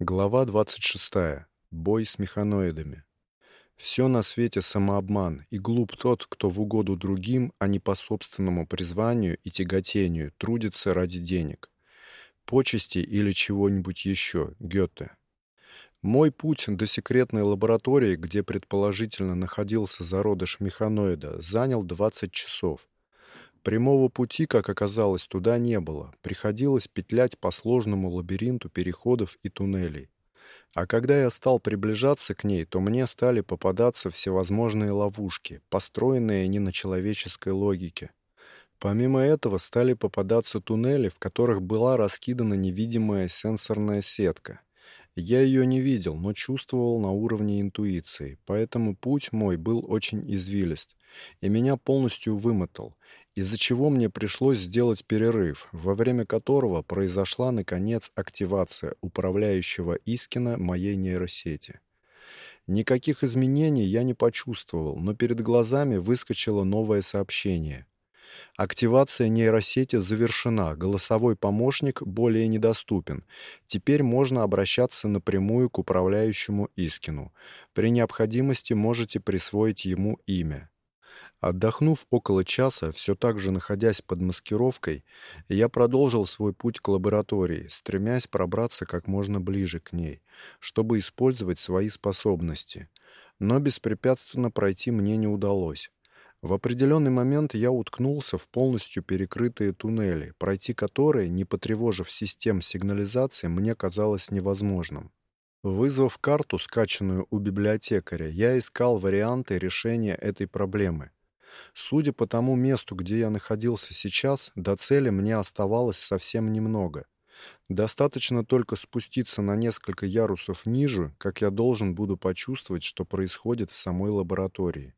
Глава 26. Бой с механоидами. Все на свете самообман, и глуп тот, кто в угоду другим, а не по собственному призванию и тяготению, трудится ради денег, почести или чего-нибудь еще. Гёте. Мой путь до секретной лаборатории, где предположительно находился зародыш механоида, занял 20 часов. Прямого пути, как оказалось, туда не было. Приходилось петлять по сложному лабиринту переходов и туннелей. А когда я стал приближаться к ней, то мне стали попадаться всевозможные ловушки, построенные не на человеческой логике. Помимо этого стали попадаться туннели, в которых была раскидана невидимая сенсорная сетка. Я ее не видел, но чувствовал на уровне интуиции, поэтому путь мой был очень извилист, и меня полностью вымотал, из-за чего мне пришлось сделать перерыв, во время которого произошла наконец активация управляющего Искина моей нейросети. Никаких изменений я не почувствовал, но перед глазами выскочило новое сообщение. Активация нейросети завершена, голосовой помощник более недоступен. Теперь можно обращаться напрямую к управляющему Искину. При необходимости можете присвоить ему имя. Отдохнув около часа, все так же находясь под маскировкой, я продолжил свой путь к лаборатории, стремясь пробраться как можно ближе к ней, чтобы использовать свои способности. Но беспрепятственно пройти мне не удалось. В определенный момент я уткнулся в полностью перекрытые туннели, пройти которые, не потревожив систем сигнализации, мне казалось невозможным. Вызвав карту, скачанную у библиотекаря, я искал варианты решения этой проблемы. Судя по тому месту, где я находился сейчас, до цели мне оставалось совсем немного. Достаточно только спуститься на несколько ярусов ниже, как я должен буду почувствовать, что происходит в самой лаборатории.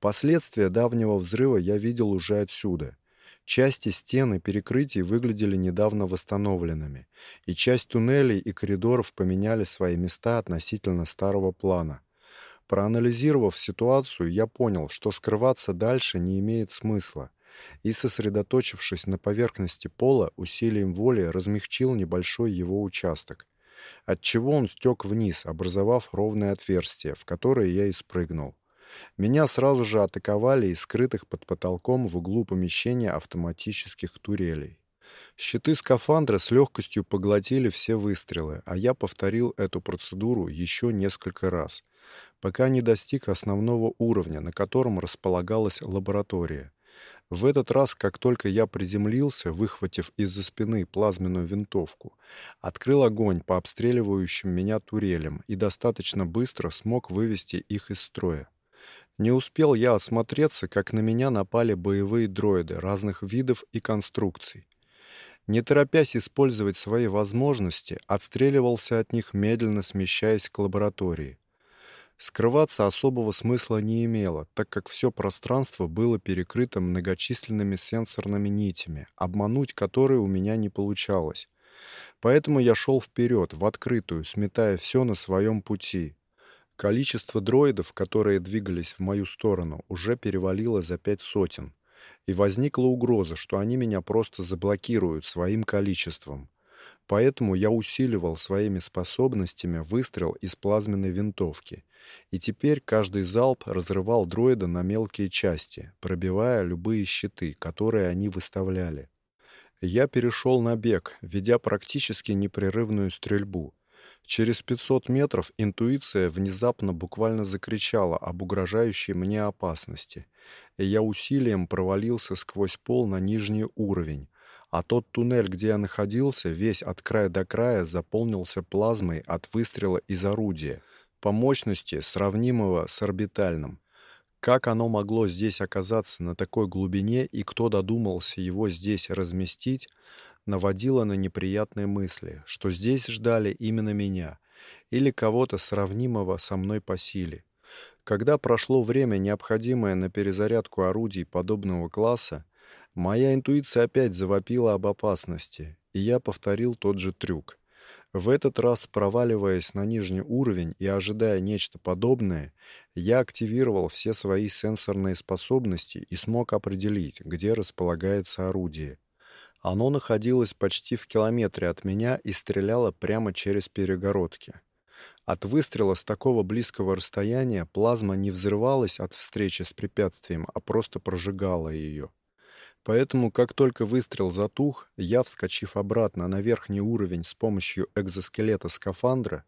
Последствия давнего взрыва я видел уже отсюда. Части стен и перекрытий выглядели недавно восстановленными, и часть туннелей и коридоров поменяли свои места относительно старого плана. Проанализировав ситуацию, я понял, что скрываться дальше не имеет смысла, и, сосредоточившись на поверхности пола, усилием воли размягчил небольшой его участок, отчего он стек вниз, образовав ровное отверстие, в которое я и спрыгнул. Меня сразу же атаковали из скрытых под потолком в углу помещения автоматических турелей. Щиты скафандра с легкостью поглотили все выстрелы, а я повторил эту процедуру еще несколько раз, пока не достиг основного уровня, на котором располагалась лаборатория. В этот раз, как только я приземлился, выхватив из-за спины плазменную винтовку, открыл огонь по обстреливающим меня турелям и достаточно быстро смог вывести их из строя. Не успел я осмотреться, как на меня напали боевые дроиды разных видов и конструкций. Не торопясь использовать свои возможности, отстреливался от них, медленно смещаясь к лаборатории. Скрываться особого смысла не имело, так как все пространство было перекрыто многочисленными сенсорными нитями, обмануть которые у меня не получалось. Поэтому я шел вперед, в открытую, сметая все на своем пути. Количество дроидов, которые двигались в мою сторону, уже перевалило за пять сотен, и возникла угроза, что они меня просто заблокируют своим количеством. Поэтому я усиливал своими способностями выстрел из плазменной винтовки, и теперь каждый залп разрывал дроида на мелкие части, пробивая любые щиты, которые они выставляли. Я перешел на бег, ведя практически непрерывную стрельбу. Через 500 метров интуиция внезапно буквально закричала об угрожающей мне опасности, и я усилием провалился сквозь пол на нижний уровень, а тот туннель, где я находился, весь от края до края заполнился плазмой от выстрела из орудия, по мощности сравнимого с орбитальным. Как оно могло здесь оказаться на такой глубине и кто додумался его здесь разместить, наводило на неприятные мысли, что здесь ждали именно меня или кого-то сравнимого со мной по силе. Когда прошло время, необходимое на перезарядку орудий подобного класса, Моя интуиция опять завопила об опасности, и я повторил тот же трюк. В этот раз, проваливаясь на нижний уровень и ожидая нечто подобное, я активировал все свои сенсорные способности и смог определить, где располагается орудие. Оно находилось почти в километре от меня и стреляло прямо через перегородки. От выстрела с такого близкого расстояния плазма не взрывалась от встречи с препятствием, а просто прожигала ее. Поэтому, как только выстрел затух, я, вскочив обратно на верхний уровень с помощью экзоскелета скафандра,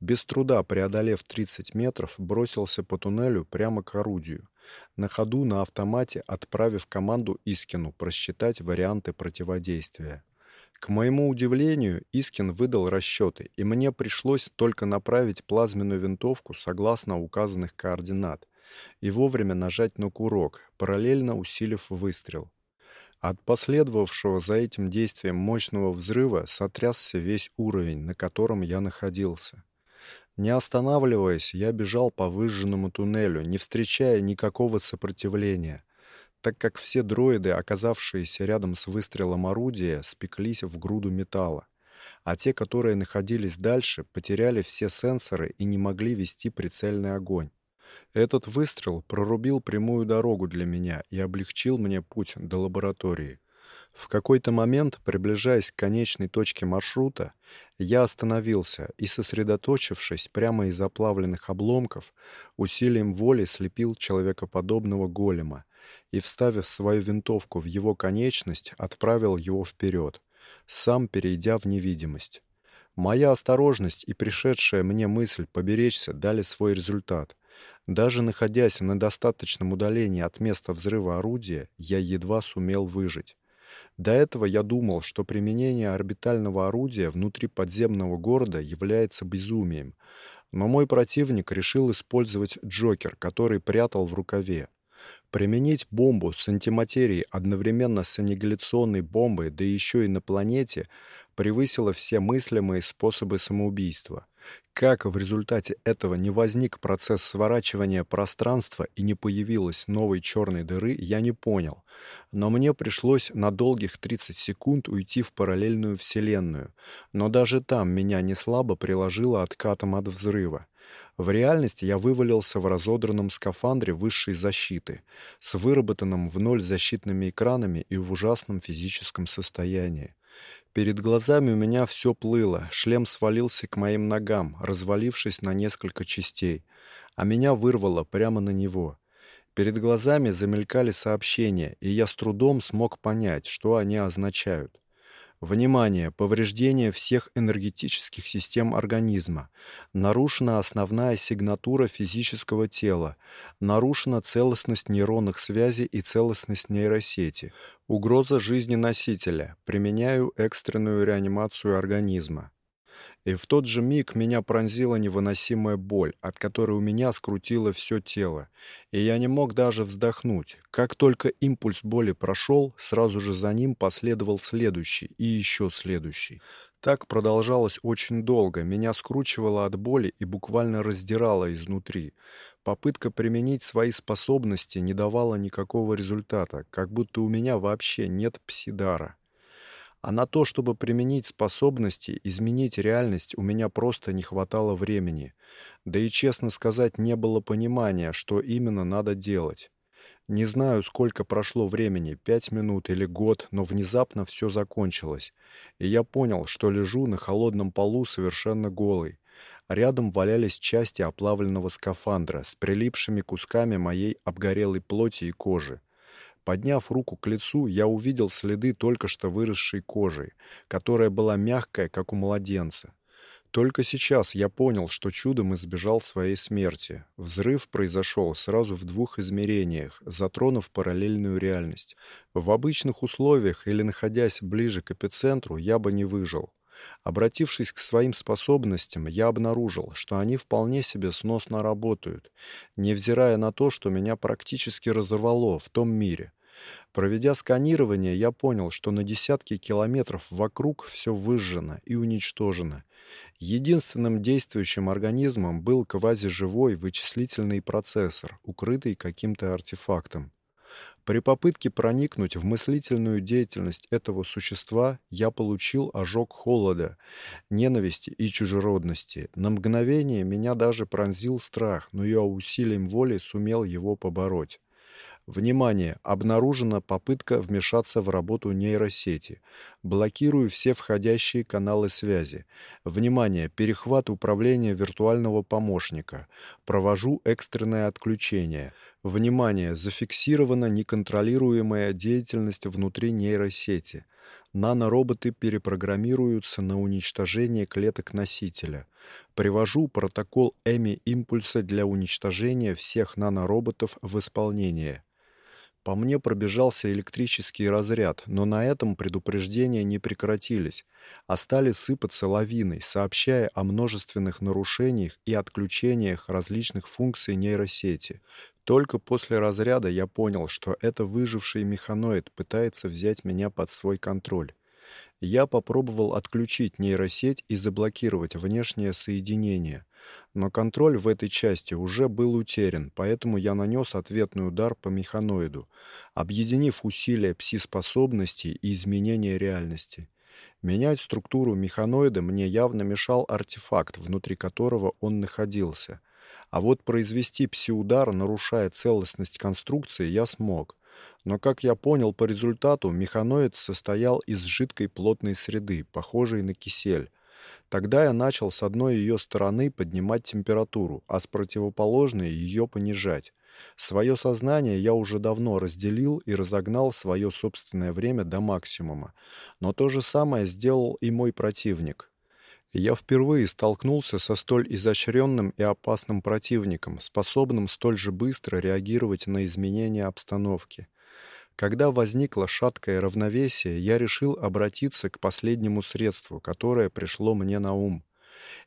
без труда преодолев 30 метров, бросился по туннелю прямо к орудию, на ходу на автомате отправив команду Искину просчитать варианты противодействия. К моему удивлению, Искин выдал расчеты, и мне пришлось только направить плазменную винтовку согласно указанных координат и вовремя нажать на курок, параллельно усилив выстрел. От последовавшего за этим действием мощного взрыва сотрясся весь уровень, на котором я находился. Не останавливаясь, я бежал по выжженному туннелю, не встречая никакого сопротивления, так как все дроиды, оказавшиеся рядом с выстрелом орудия, спеклись в груду металла, а те, которые находились дальше, потеряли все сенсоры и не могли вести прицельный огонь. Этот выстрел прорубил прямую дорогу для меня и облегчил мне путь до лаборатории. В какой-то момент, приближаясь к конечной точке маршрута, я остановился и, сосредоточившись прямо из оплавленных обломков, усилием воли слепил человекоподобного голема и, вставив свою винтовку в его конечность, отправил его вперед, сам перейдя в невидимость. Моя осторожность и пришедшая мне мысль поберечься дали свой результат. Даже находясь на достаточном удалении от места взрыва орудия, я едва сумел выжить. До этого я думал, что применение орбитального орудия внутри подземного города является безумием, но мой противник решил использовать Джокер, который прятал в рукаве. Применить бомбу с антиматерией одновременно с аннигиляционной бомбой, да еще и на планете, превысило все мыслимые способы самоубийства. Как в результате этого не возник процесс сворачивания пространства и не появилось новой черной дыры, я не понял. Но мне пришлось на долгих 30 секунд уйти в параллельную вселенную. Но даже там меня не слабо приложило откатом от взрыва. В реальности я вывалился в разодранном скафандре высшей защиты, с выработанным в ноль защитными экранами и в ужасном физическом состоянии. Перед глазами у меня все плыло, шлем свалился к моим ногам, развалившись на несколько частей, а меня вырвало прямо на него. Перед глазами замелькали сообщения, и я с трудом смог понять, что они означают. Внимание! Повреждение всех энергетических систем организма. Нарушена основная сигнатура физического тела. Нарушена целостность нейронных связей и целостность нейросети. Угроза жизни носителя. Применяю экстренную реанимацию организма. И в тот же миг меня пронзила невыносимая боль, от которой у меня скрутило все тело, и я не мог даже вздохнуть. Как только импульс боли прошел, сразу же за ним последовал следующий и еще следующий. Так продолжалось очень долго, меня скручивало от боли и буквально раздирало изнутри. Попытка применить свои способности не давала никакого результата, как будто у меня вообще нет псидара. А на то, чтобы применить способности, изменить реальность, у меня просто не хватало времени. Да и, честно сказать, не было понимания, что именно надо делать. Не знаю, сколько прошло времени, пять минут или год, но внезапно все закончилось. И я понял, что лежу на холодном полу совершенно голый. Рядом валялись части оплавленного скафандра с прилипшими кусками моей обгорелой плоти и кожи. Подняв руку к лицу, я увидел следы только что выросшей кожи, которая была мягкая, как у младенца. Только сейчас я понял, что чудом избежал своей смерти. Взрыв произошел сразу в двух измерениях, затронув параллельную реальность. В обычных условиях или находясь ближе к эпицентру, я бы не выжил. Обратившись к своим способностям, я обнаружил, что они вполне себе сносно работают, невзирая на то, что меня практически разорвало в том мире. Проведя сканирование, я понял, что на десятки километров вокруг все выжжено и уничтожено. Единственным действующим организмом был квазиживой вычислительный процессор, укрытый каким-то артефактом. При попытке проникнуть в мыслительную деятельность этого существа я получил ожог холода, ненависти и чужеродности. На мгновение меня даже пронзил страх, но я усилием воли сумел его побороть. Внимание! Обнаружена попытка вмешаться в работу нейросети. Блокирую все входящие каналы связи. Внимание! Перехват управления виртуального помощника. Провожу экстренное отключение. Внимание! Зафиксирована неконтролируемая деятельность внутри нейросети. Нанороботы перепрограммируются на уничтожение клеток носителя. Привожу протокол эми-импульса для уничтожения всех нанороботов в исполнение. По мне пробежался электрический разряд, но на этом предупреждения не прекратились, а стали сыпаться лавиной, сообщая о множественных нарушениях и отключениях различных функций нейросети. Только после разряда я понял, что это выживший механоид пытается взять меня под свой контроль. Я попробовал отключить нейросеть и заблокировать внешнее соединение, но контроль в этой части уже был утерян, поэтому я нанес ответный удар по механоиду, объединив усилия пси-способностей и изменения реальности. Менять структуру механоида мне явно мешал артефакт, внутри которого он находился. А вот произвести пси-удар, нарушая целостность конструкции, я смог. Но, как я понял по результату, механоид состоял из жидкой плотной среды, похожей на кисель. Тогда я начал с одной ее стороны поднимать температуру, а с противоположной ее понижать. Свое сознание я уже давно разделил и разогнал свое собственное время до максимума. Но то же самое сделал и мой противник. Я впервые столкнулся со столь изощренным и опасным противником, способным столь же быстро реагировать на изменения обстановки. Когда возникло шаткое равновесие, я решил обратиться к последнему средству, которое пришло мне на ум.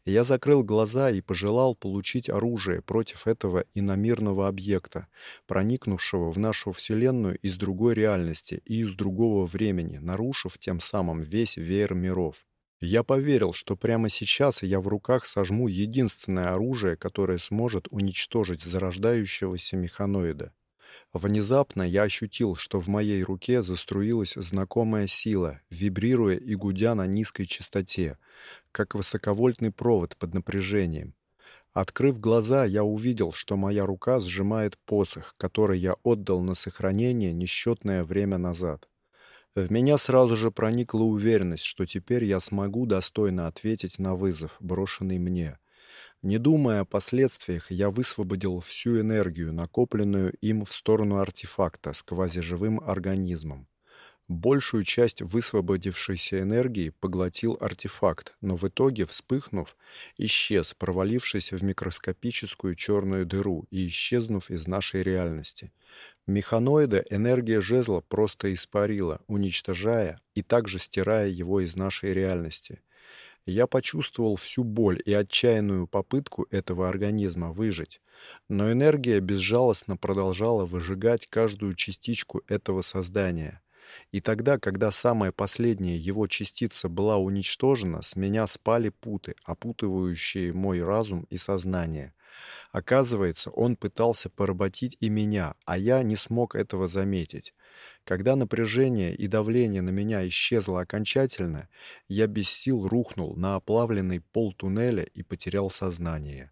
Я закрыл глаза и пожелал получить оружие против этого иномирного объекта, проникнувшего в нашу Вселенную из другой реальности и из другого времени, нарушив тем самым весь веер миров. Я поверил, что прямо сейчас я в руках сожму единственное оружие, которое сможет уничтожить зарождающегося механоида. Внезапно я ощутил, что в моей руке заструилась знакомая сила, вибрируя и гудя на низкой частоте, как высоковольтный провод под напряжением. Открыв глаза, я увидел, что моя рука сжимает посох, который я отдал на сохранение несчетное время назад. В меня сразу же проникла уверенность, что теперь я смогу достойно ответить на вызов, брошенный мне. Не думая о последствиях, я высвободил всю энергию, накопленную им в сторону артефакта с квазиживым организмом. Большую часть высвободившейся энергии поглотил артефакт, но в итоге, вспыхнув, исчез, провалившись в микроскопическую черную дыру и исчезнув из нашей реальности. Механоида энергия жезла просто испарила, уничтожая и также стирая его из нашей реальности. Я почувствовал всю боль и отчаянную попытку этого организма выжить, но энергия безжалостно продолжала выжигать каждую частичку этого создания. И тогда, когда самая последняя его частица была уничтожена, с меня спали путы, опутывающие мой разум и сознание. Оказывается, он пытался поработить и меня, а я не смог этого заметить. Когда напряжение и давление на меня исчезло окончательно, я без сил рухнул на оплавленный пол туннеля и потерял сознание.